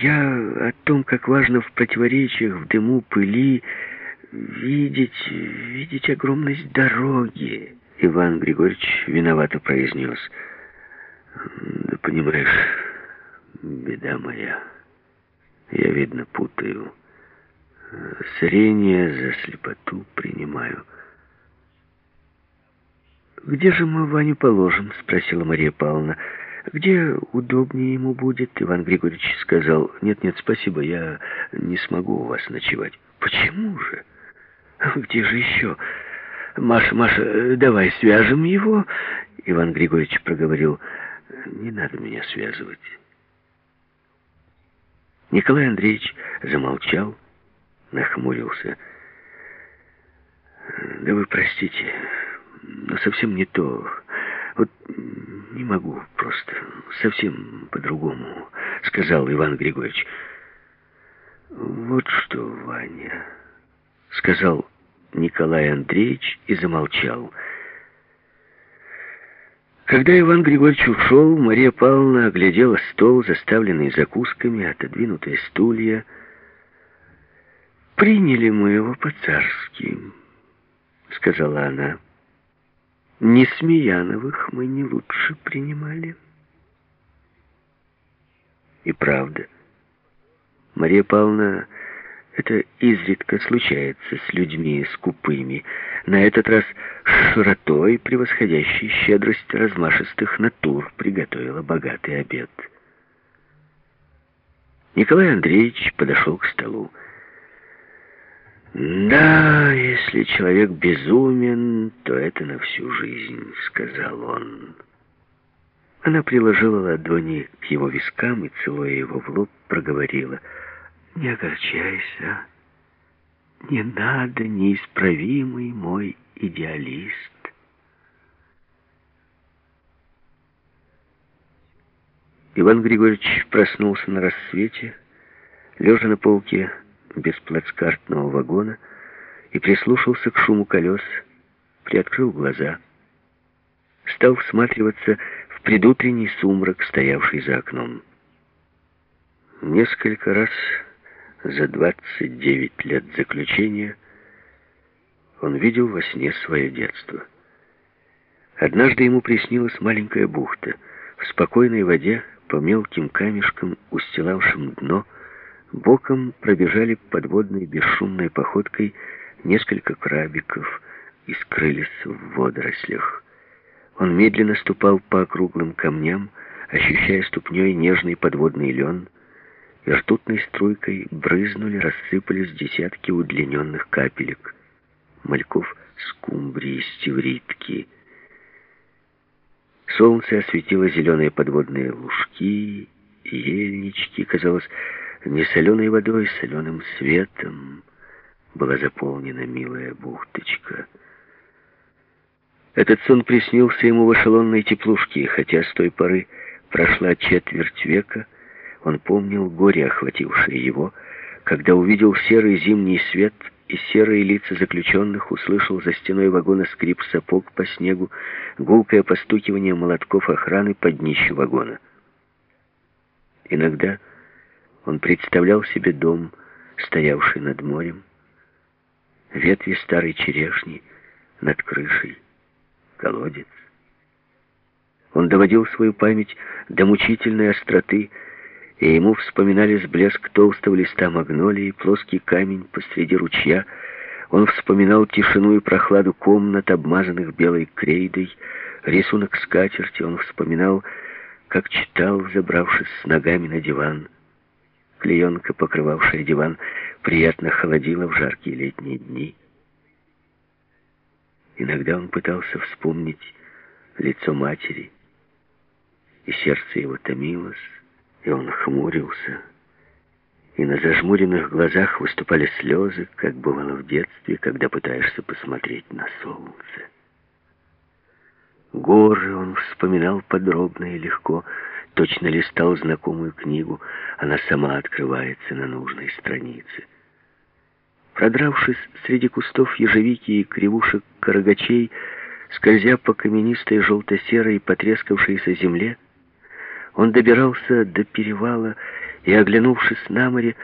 Я о том, как важно в противоречиях, в дыму, пыли видеть, видеть огромность дороги. Иван Григорьевич виновато произнес. Да понимаешь, беда моя. Я, видно, путаю. Зрение за слепоту принимаю. «Где же мы Ваню положим?» — спросила Мария Павловна. «Где удобнее ему будет?» Иван Григорьевич сказал. «Нет-нет, спасибо, я не смогу у вас ночевать». «Почему же? Где же еще?» «Маша, Маша, давай свяжем его!» Иван Григорьевич проговорил. «Не надо меня связывать». Николай Андреевич замолчал, нахмурился. «Да вы простите, но совсем не то. Вот не могу просто, совсем по-другому», — сказал Иван Григорьевич. «Вот что, Ваня», — сказал Николай Андреевич и замолчал. Когда Иван Григорьевич ушел, Мария Павловна оглядела стол, заставленный закусками, отодвинутые стулья. «Приняли мы его по-царски», — сказала она. «Не Смеяновых мы не лучше принимали». И правда, Мария Павловна это изредка случается с людьми скупыми. На этот раз с широтой, превосходящей щедрость размашистых натур, приготовила богатый обед. Николай Андреевич подошел к столу. «Да, если человек безумен, то это на всю жизнь», — сказал он. Она приложила ладони к его вискам и, целуя его в лоб, проговорила — не огорчайся. Не надо, неисправимый мой идеалист. Иван Григорьевич проснулся на рассвете, лежа на полке без плацкартного вагона, и прислушался к шуму колес, приоткрыл глаза, стал всматриваться в предутренний сумрак, стоявший за окном. Несколько раз за 29 лет заключения он видел во сне свое детство. Однажды ему приснилась маленькая бухта. В спокойной воде, по мелким камешкам, устилавшим дно, боком пробежали подводной бесшумной походкой несколько крабиков и скрылись в водорослях. Он медленно ступал по округлым камням, ощущая ступней нежный подводный лен, и ртутной струйкой брызнули, рассыпались десятки удлиненных капелек, мальков скумбрии, стевритки. Солнце осветило зеленые подводные лужки, ельнички, казалось, не соленой водой, соленым светом была заполнена милая бухточка. Этот сон приснился ему в эшелонной теплушке, хотя с той поры прошла четверть века, он помнил горе, охватившее его, когда увидел серый зимний свет и серые лица заключенных, услышал за стеной вагона скрип сапог по снегу, гулкое постукивание молотков охраны под днищу вагона. Иногда он представлял себе дом, стоявший над морем, ветви старой черешни над крышей, колодец. Он доводил свою память до мучительной остроты, и ему вспоминались блеск толстого листа магнолии, плоский камень посреди ручья. Он вспоминал тишину и прохладу комнат, обмазанных белой крейдой, рисунок скатерти. Он вспоминал, как читал, забравшись с ногами на диван. Клеенка, покрывавшая диван, приятно холодила в жаркие летние дни. Иногда он пытался вспомнить лицо матери, и сердце его томилось, и он хмурился, и на зажмуренных глазах выступали слезы, как бывало в детстве, когда пытаешься посмотреть на солнце. Горы он вспоминал подробно и легко, точно листал знакомую книгу, она сама открывается на нужной странице. Продравшись среди кустов ежевики и кривушек карагачей, скользя по каменистой желто-серой потрескавшейся земле, Он добирался до перевала и, оглянувшись на море,